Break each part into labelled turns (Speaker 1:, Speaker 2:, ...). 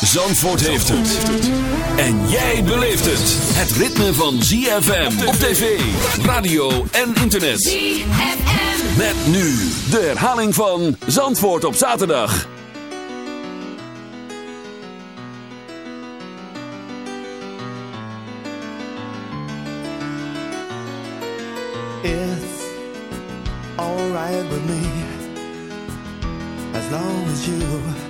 Speaker 1: Zandvoort heeft het. En jij beleeft het. Het ritme van ZFM op tv, radio en internet.
Speaker 2: ZFM.
Speaker 1: Met nu de herhaling van Zandvoort op zaterdag.
Speaker 3: It's alright with me as long as you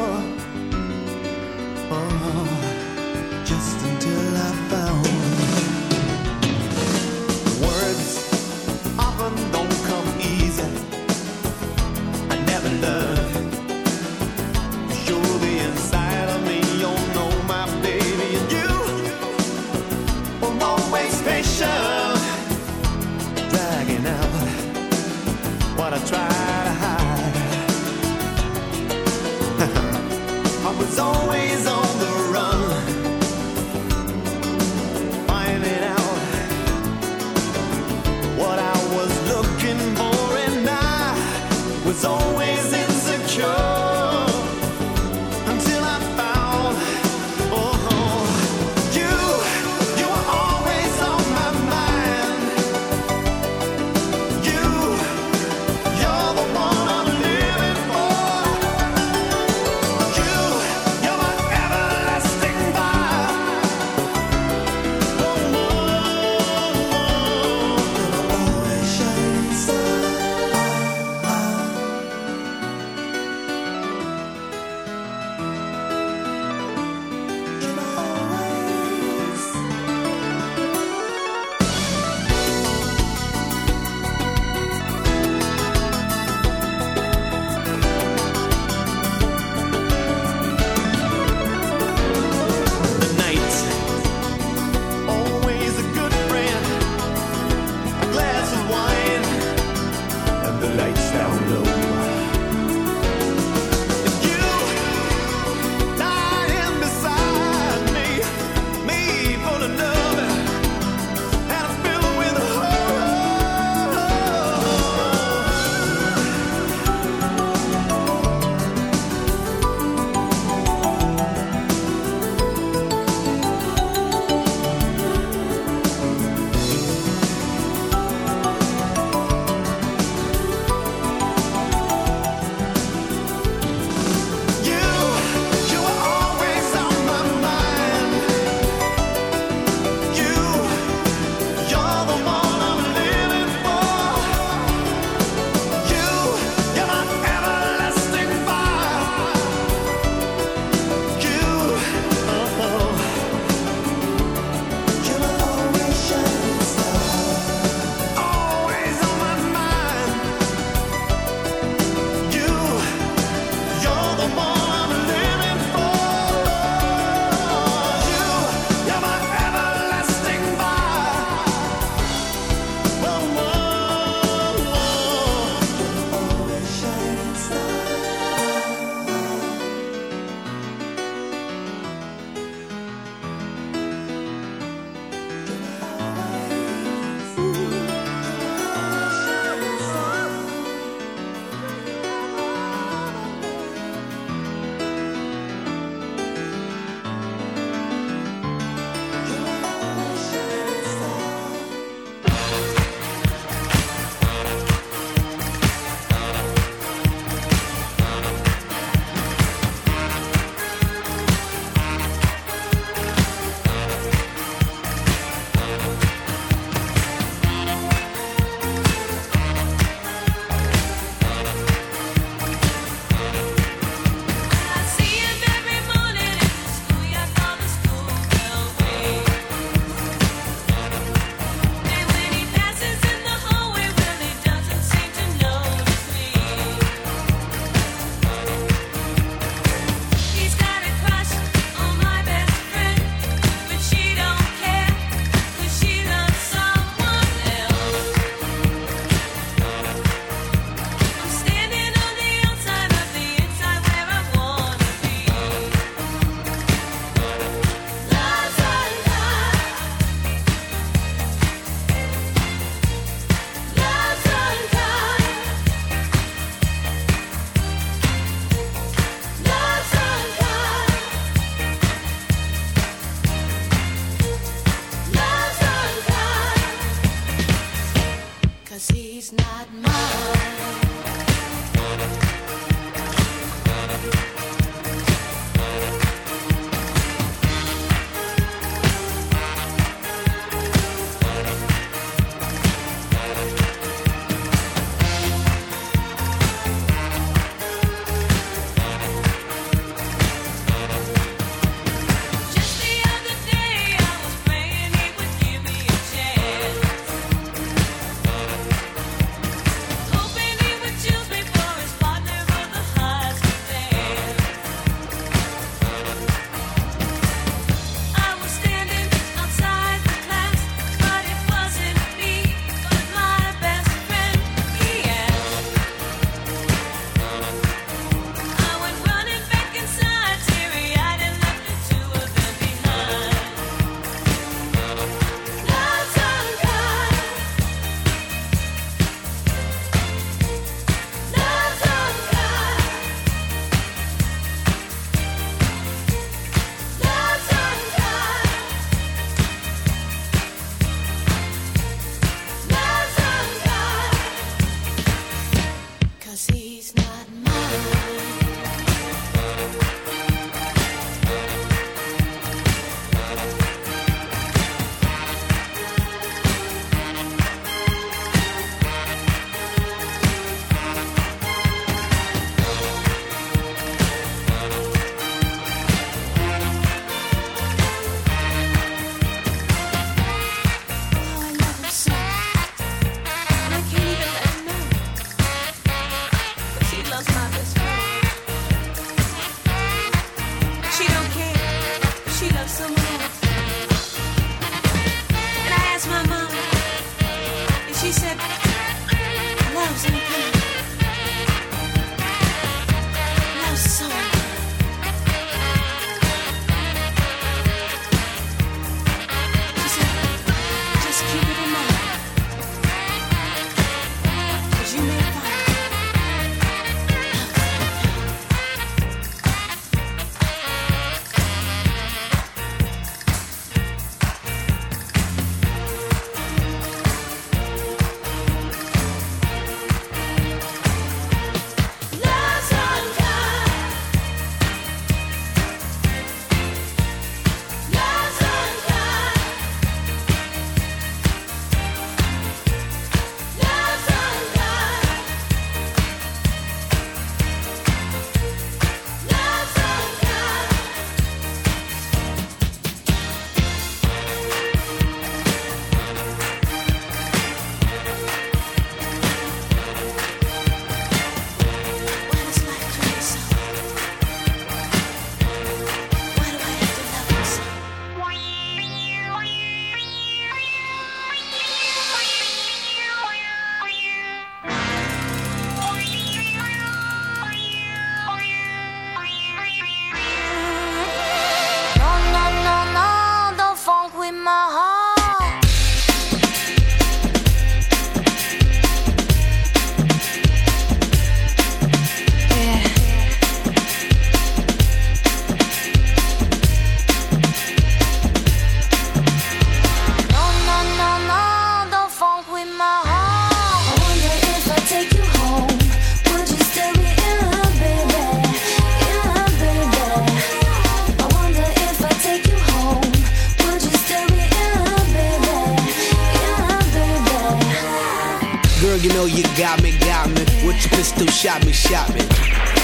Speaker 4: Got me, got me. With your pistol, shot me, shot me.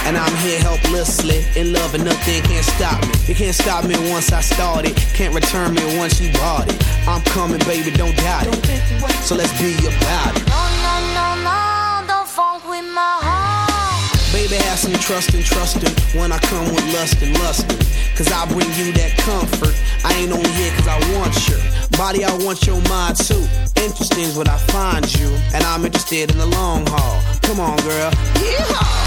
Speaker 4: And I'm here helplessly, in love and nothing can't stop me. You can't stop me once I started, can't return me once you bought it. I'm coming, baby, don't doubt it. So let's be about it.
Speaker 5: No, no, no, no, don't funk with my heart.
Speaker 4: Baby, have some trust and trust trusting when I come with lust and lusting. Cause I bring you that comfort. I ain't only here cause I want your body, I want your mind too. Interesting is what I find you, and I'm interested in the long haul. Come on, girl. Yeehaw!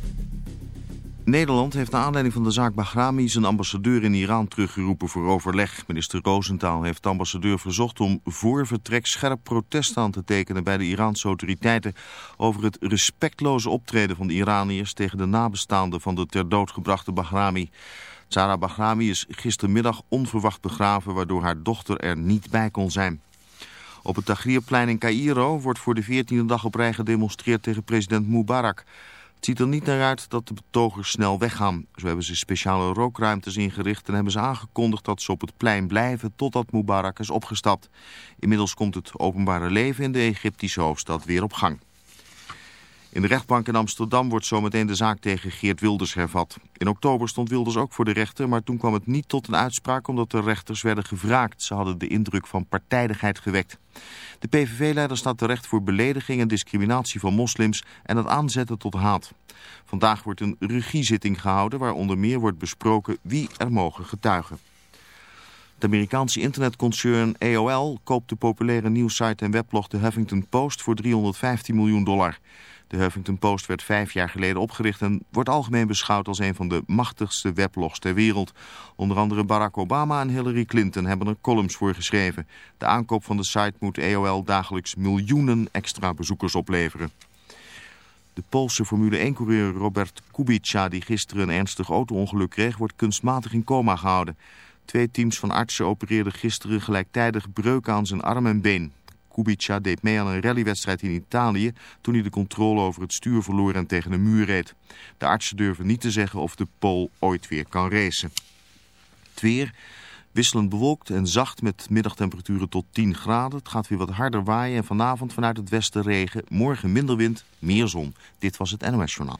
Speaker 6: Nederland heeft naar aanleiding van de zaak Bahrami zijn ambassadeur in Iran teruggeroepen voor overleg. Minister Roosentaal heeft de ambassadeur verzocht om voor vertrek scherp protest aan te tekenen bij de Iraanse autoriteiten over het respectloze optreden van de Iraniërs tegen de nabestaanden van de ter dood gebrachte Bahrami. Zara Bahrami is gistermiddag onverwacht begraven waardoor haar dochter er niet bij kon zijn. Op het Tahrirplein in Cairo wordt voor de 14e dag op rij gedemonstreerd tegen president Mubarak. Het ziet er niet naar uit dat de betogers snel weggaan. Zo hebben ze speciale rookruimtes ingericht en hebben ze aangekondigd dat ze op het plein blijven totdat Mubarak is opgestapt. Inmiddels komt het openbare leven in de Egyptische hoofdstad weer op gang. In de rechtbank in Amsterdam wordt zometeen de zaak tegen Geert Wilders hervat. In oktober stond Wilders ook voor de rechter, maar toen kwam het niet tot een uitspraak omdat de rechters werden gevraagd. Ze hadden de indruk van partijdigheid gewekt. De PVV-leider staat terecht voor belediging en discriminatie van moslims en het aanzetten tot haat. Vandaag wordt een regiezitting gehouden waar onder meer wordt besproken wie er mogen getuigen. Het Amerikaanse internetconcern AOL koopt de populaire nieuwssite en weblog de Huffington Post voor 315 miljoen dollar. De Huffington Post werd vijf jaar geleden opgericht en wordt algemeen beschouwd als een van de machtigste weblogs ter wereld. Onder andere Barack Obama en Hillary Clinton hebben er columns voor geschreven. De aankoop van de site moet AOL dagelijks miljoenen extra bezoekers opleveren. De Poolse Formule 1-coureur Robert Kubica, die gisteren een ernstig auto-ongeluk kreeg, wordt kunstmatig in coma gehouden. Twee teams van artsen opereerden gisteren gelijktijdig breuken aan zijn arm en been. Kubica deed mee aan een rallywedstrijd in Italië toen hij de controle over het stuur verloor en tegen een muur reed. De artsen durven niet te zeggen of de Pool ooit weer kan racen. Het weer wisselend bewolkt en zacht met middagtemperaturen tot 10 graden. Het gaat weer wat harder waaien en vanavond vanuit het westen regen. Morgen minder wind, meer zon. Dit was het NOS Journaal.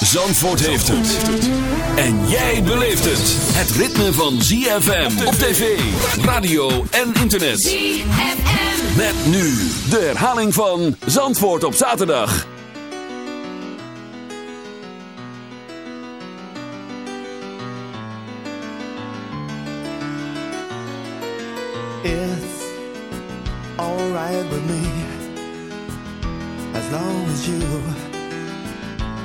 Speaker 1: Zandvoort heeft het. En jij beleeft het. Het ritme van ZFM op tv, radio en internet.
Speaker 2: ZFM.
Speaker 1: Met nu de herhaling van Zandvoort op zaterdag.
Speaker 7: It's alright with me as long as you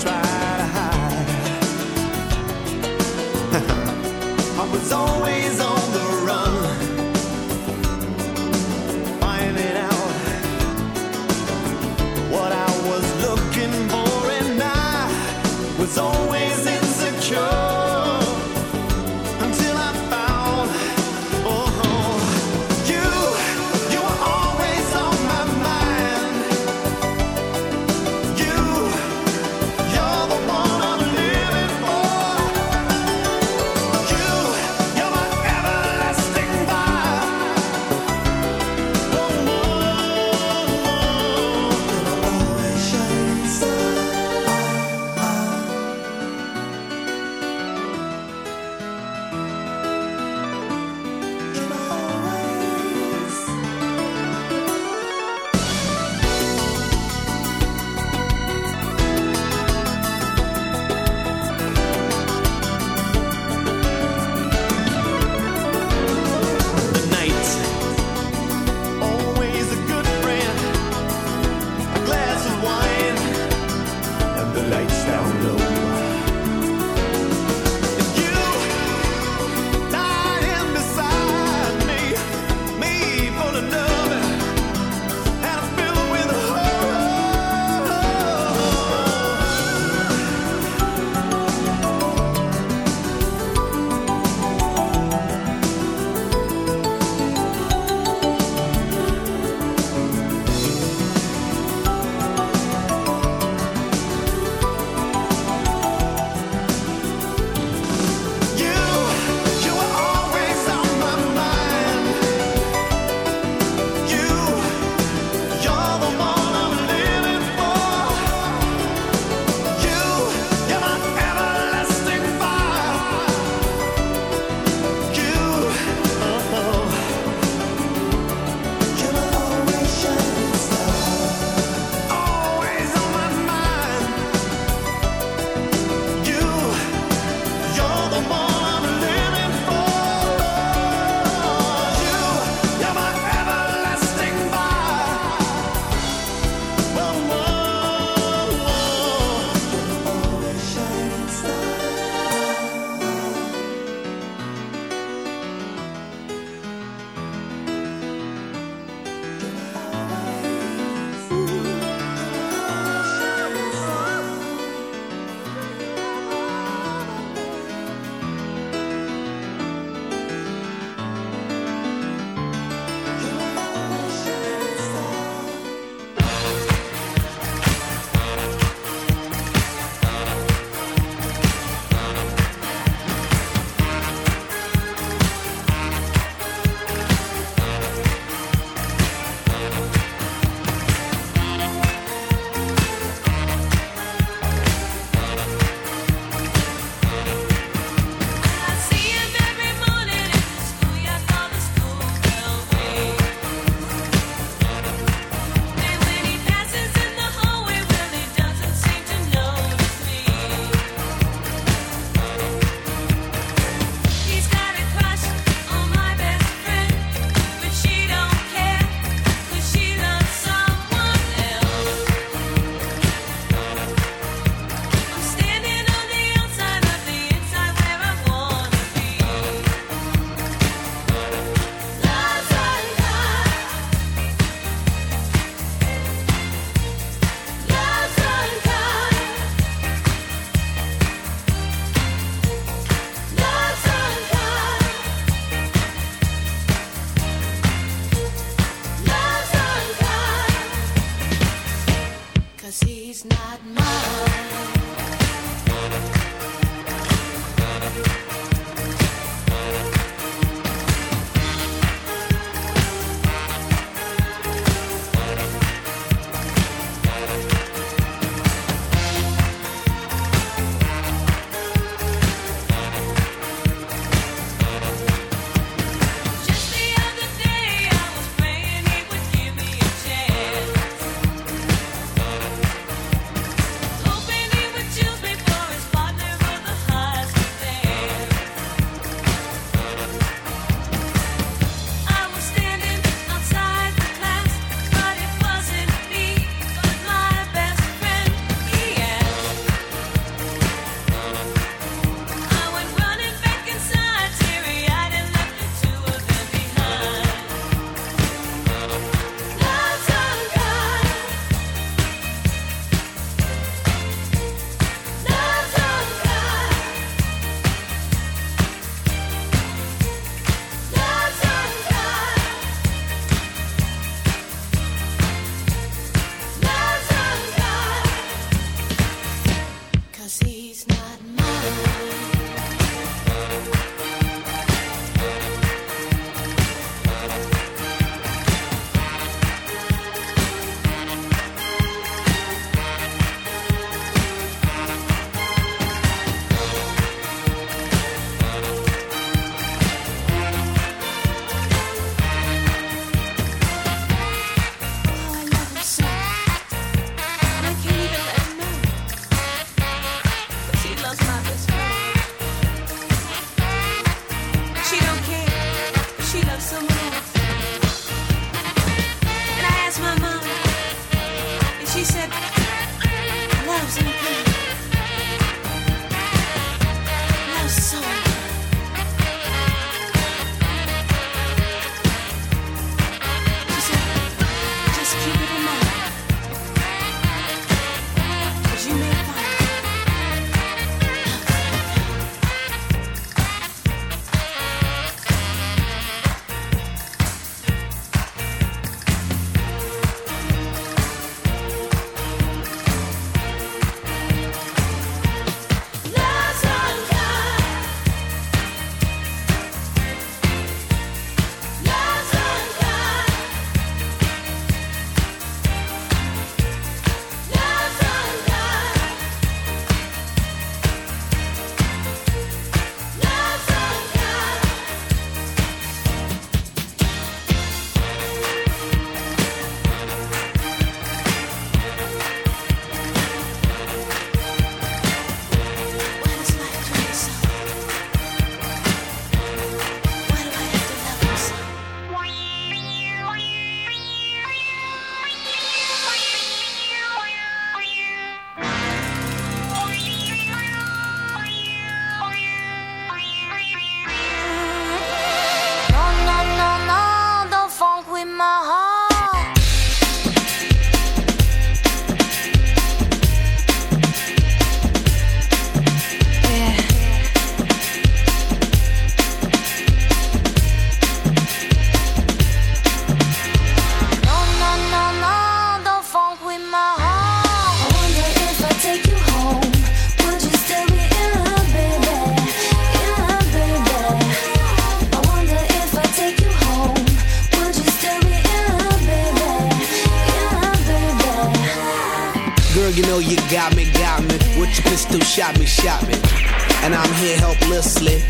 Speaker 3: Try to hide. I was always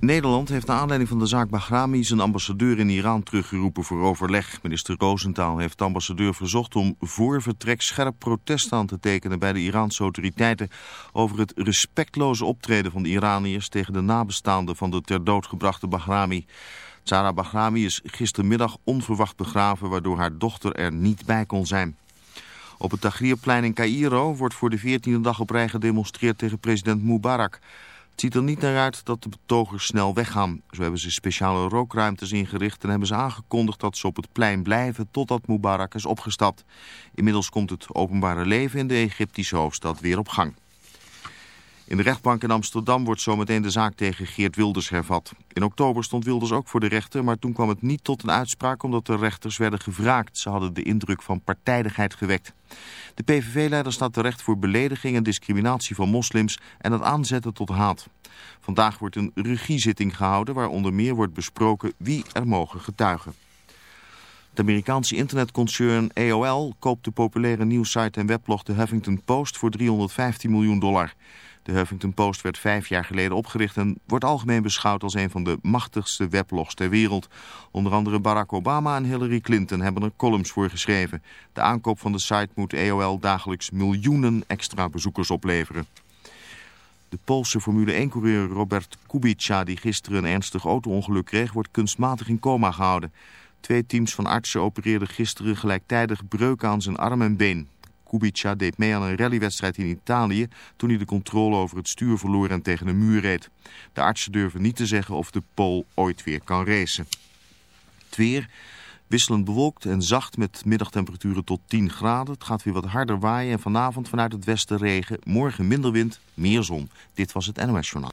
Speaker 6: Nederland heeft naar aanleiding van de zaak Bahrami zijn ambassadeur in Iran teruggeroepen voor overleg. Minister Rosenthal heeft de ambassadeur verzocht om voor vertrek scherp protest aan te tekenen bij de Iraanse autoriteiten over het respectloze optreden van de Iraniërs tegen de nabestaanden van de ter dood gebrachte Bahrami. Zara Bahrami is gistermiddag onverwacht begraven waardoor haar dochter er niet bij kon zijn. Op het Tahrirplein in Cairo wordt voor de 14e dag op rij gedemonstreerd tegen president Mubarak. Het ziet er niet naar uit dat de betogers snel weggaan. Zo hebben ze speciale rookruimtes ingericht en hebben ze aangekondigd dat ze op het plein blijven totdat Mubarak is opgestapt. Inmiddels komt het openbare leven in de Egyptische hoofdstad weer op gang. In de rechtbank in Amsterdam wordt zometeen de zaak tegen Geert Wilders hervat. In oktober stond Wilders ook voor de rechter, maar toen kwam het niet tot een uitspraak omdat de rechters werden gevraagd. Ze hadden de indruk van partijdigheid gewekt. De PVV-leider staat terecht voor belediging en discriminatie van moslims en het aanzetten tot haat. Vandaag wordt een regiezitting gehouden waar onder meer wordt besproken wie er mogen getuigen. Het Amerikaanse internetconcern AOL koopt de populaire nieuwssite en weblog de Huffington Post voor 315 miljoen dollar. De Huffington Post werd vijf jaar geleden opgericht en wordt algemeen beschouwd als een van de machtigste weblogs ter wereld. Onder andere Barack Obama en Hillary Clinton hebben er columns voor geschreven. De aankoop van de site moet AOL dagelijks miljoenen extra bezoekers opleveren. De Poolse Formule 1-coureur Robert Kubica, die gisteren een ernstig auto-ongeluk kreeg, wordt kunstmatig in coma gehouden. Twee teams van artsen opereerden gisteren gelijktijdig breuken aan zijn arm en been. Kubica deed mee aan een rallywedstrijd in Italië toen hij de controle over het stuur verloor en tegen een muur reed. De artsen durven niet te zeggen of de Pool ooit weer kan racen. Het weer wisselend bewolkt en zacht met middagtemperaturen tot 10 graden. Het gaat weer wat harder waaien en vanavond vanuit het westen regen. Morgen minder wind, meer zon. Dit was het NOS Journaal.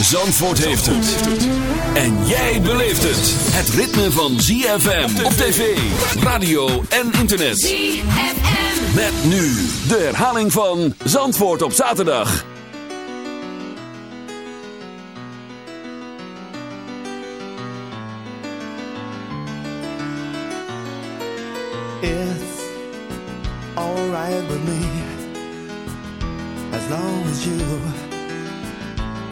Speaker 1: Zandvoort heeft het. En jij beleeft het. Het ritme van ZFM op tv, radio en internet.
Speaker 2: ZFM.
Speaker 1: Met nu de herhaling van Zandvoort op zaterdag.
Speaker 3: It's alright with me as long as you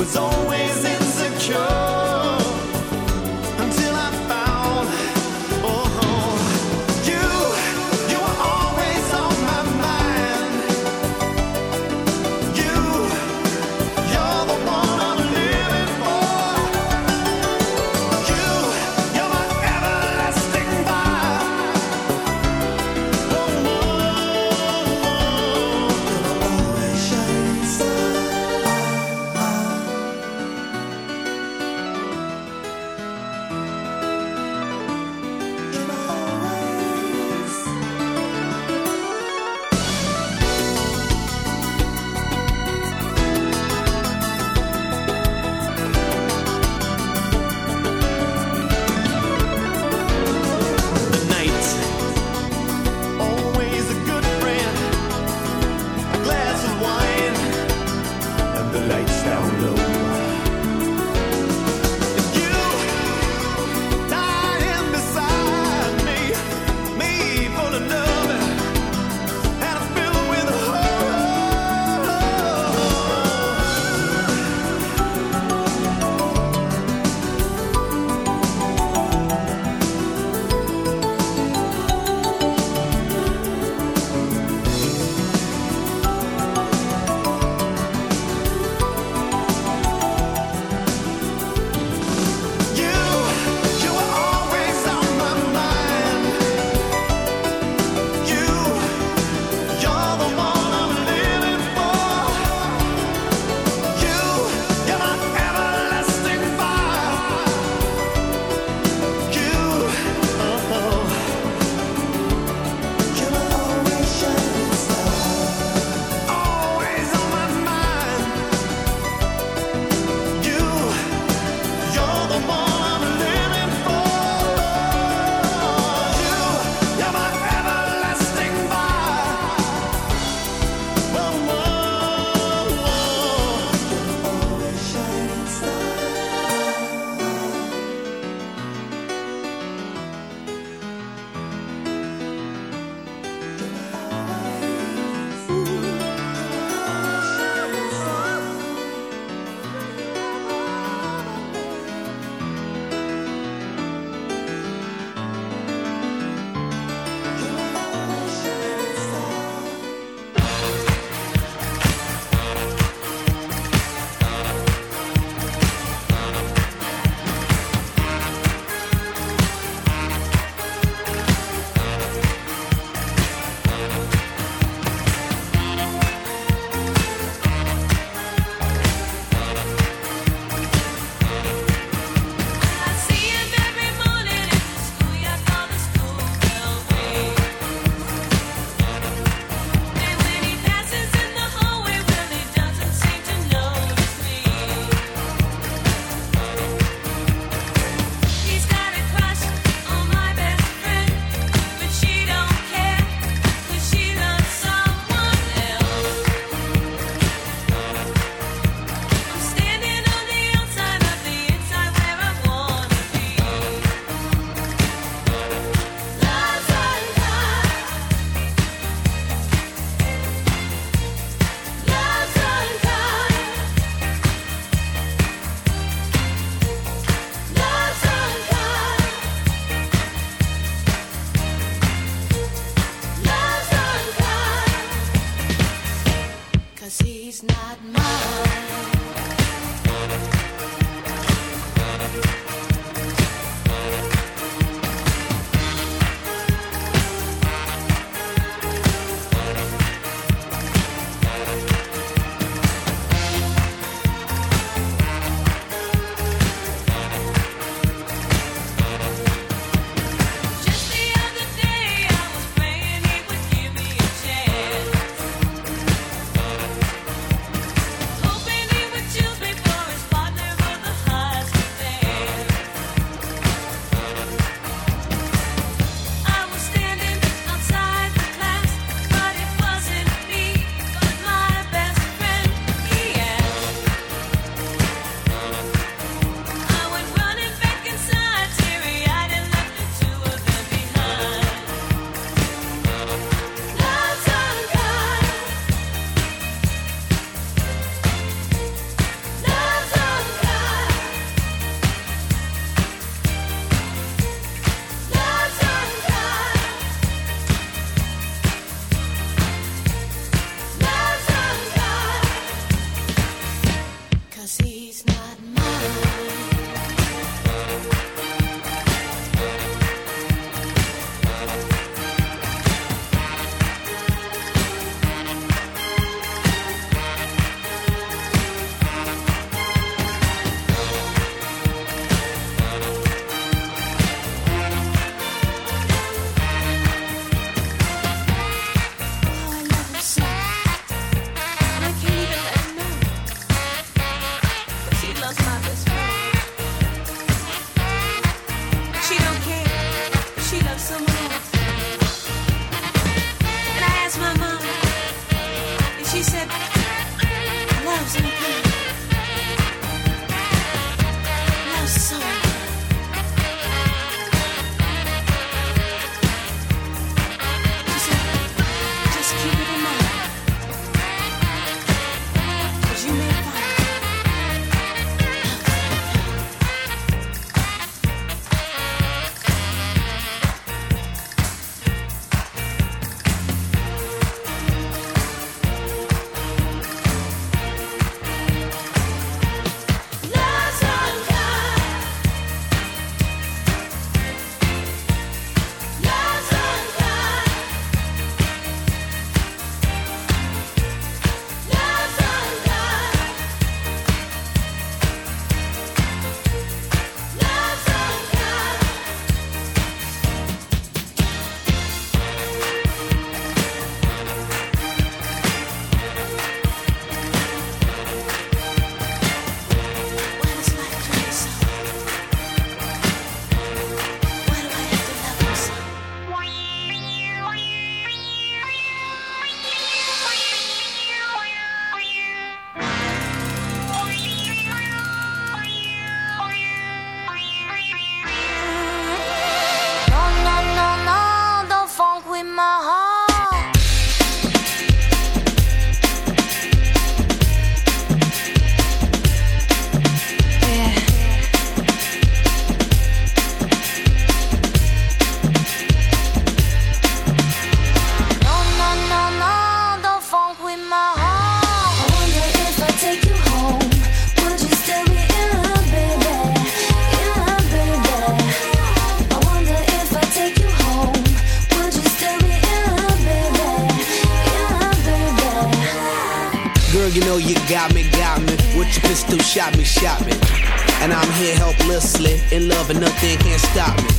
Speaker 3: was always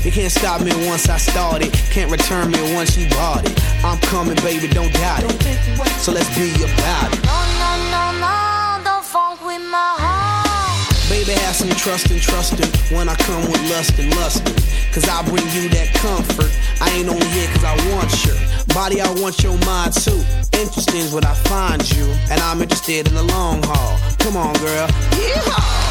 Speaker 3: You
Speaker 4: can't stop me once I started, can't return me once you bought it. I'm coming, baby, don't doubt it. So let's be about it.
Speaker 5: No, no, no, no, don't funk with my heart.
Speaker 4: Baby, have some trust and trust trusting when I come with lust and lusting. Cause I bring you that comfort. I ain't only here cause I want your body, I want your mind too. Interesting is what I find you, and I'm interested in the long haul. Come on, girl. Yeehaw!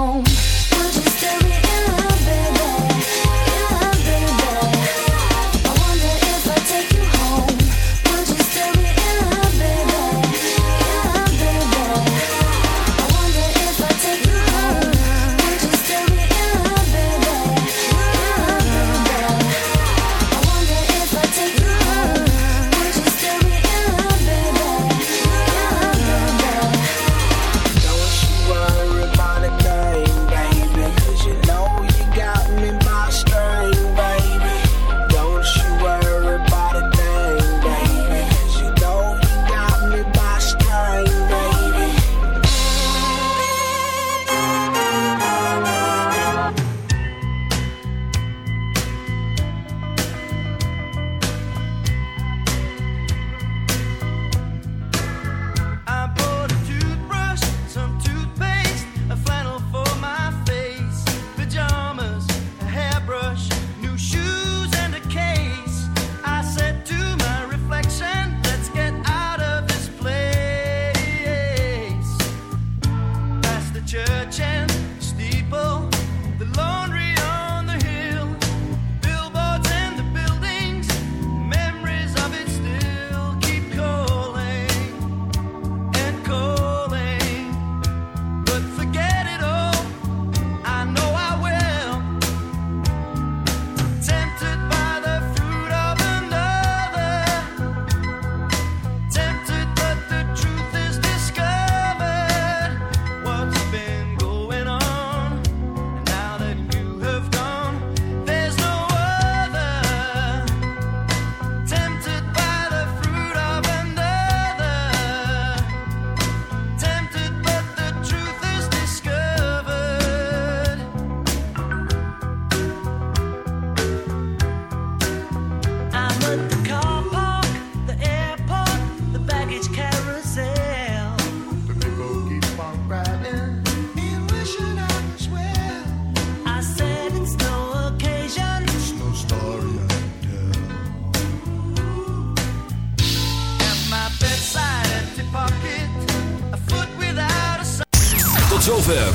Speaker 5: home.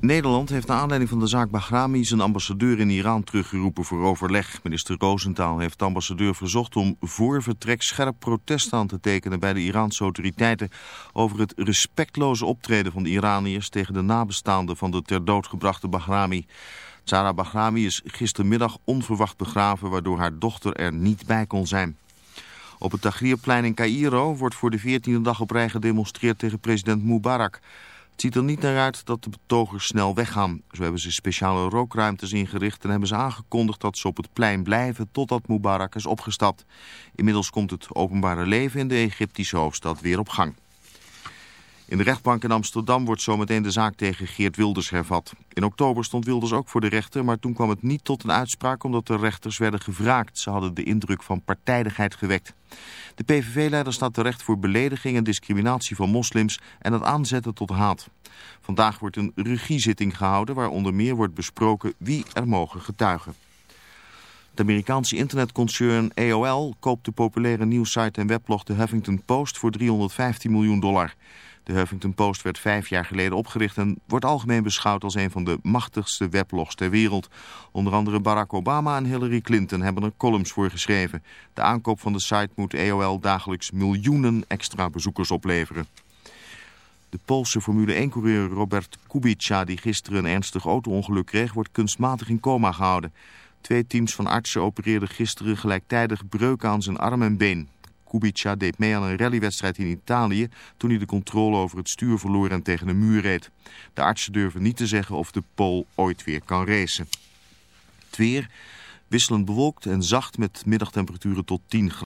Speaker 6: Nederland heeft naar aanleiding van de zaak Bahrami zijn ambassadeur in Iran teruggeroepen voor overleg. Minister Rosenthal heeft de ambassadeur verzocht om voor vertrek scherp protest aan te tekenen bij de Iraanse autoriteiten over het respectloze optreden van de Iraniërs tegen de nabestaanden van de ter dood gebrachte Bahrami. Zara Bahrami is gistermiddag onverwacht begraven waardoor haar dochter er niet bij kon zijn. Op het Tahrirplein in Cairo wordt voor de 14e dag op rij gedemonstreerd tegen president Mubarak. Het ziet er niet naar uit dat de betogers snel weggaan. Zo hebben ze speciale rookruimtes ingericht en hebben ze aangekondigd dat ze op het plein blijven totdat Mubarak is opgestapt. Inmiddels komt het openbare leven in de Egyptische hoofdstad weer op gang. In de rechtbank in Amsterdam wordt zometeen de zaak tegen Geert Wilders hervat. In oktober stond Wilders ook voor de rechter, maar toen kwam het niet tot een uitspraak omdat de rechters werden gevraagd. Ze hadden de indruk van partijdigheid gewekt. De PVV-leider staat terecht voor belediging en discriminatie van moslims en het aanzetten tot haat. Vandaag wordt een regiezitting gehouden waar onder meer wordt besproken wie er mogen getuigen. Het Amerikaanse internetconcern AOL koopt de populaire nieuwssite en weblog de Huffington Post voor 315 miljoen dollar. De Huffington Post werd vijf jaar geleden opgericht en wordt algemeen beschouwd als een van de machtigste weblogs ter wereld. Onder andere Barack Obama en Hillary Clinton hebben er columns voor geschreven. De aankoop van de site moet AOL dagelijks miljoenen extra bezoekers opleveren. De Poolse Formule 1-coureur Robert Kubica, die gisteren een ernstig auto-ongeluk kreeg, wordt kunstmatig in coma gehouden. Twee teams van artsen opereerden gisteren gelijktijdig breuken aan zijn arm en been. Kubica deed mee aan een rallywedstrijd in Italië toen hij de controle over het stuur verloor en tegen een muur reed. De artsen durven niet te zeggen of de Pool ooit weer kan racen. Het weer wisselend bewolkt en zacht met middagtemperaturen tot 10 graden.